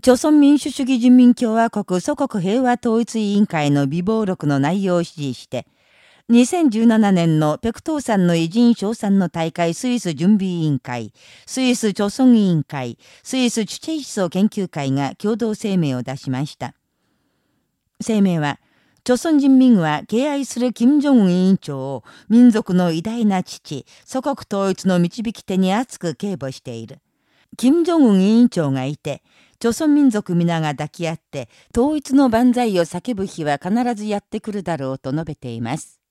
朝鮮民主主義人民共和国祖国平和統一委員会の微暴録の内容を指示して、2017年のペクトーさんの偉人賞賛の大会スイス準備委員会、スイス朝鮮委員会、スイスチュチェイ思想研究会が共同声明を出しました。声明は、朝鮮人民は敬愛する金正恩委員長を民族の偉大な父、祖国統一の導き手に熱く警護している。金正恩委員長がいて、朝鮮民族皆が抱き合って、統一の万歳を叫ぶ日は必ずやってくるだろうと述べています。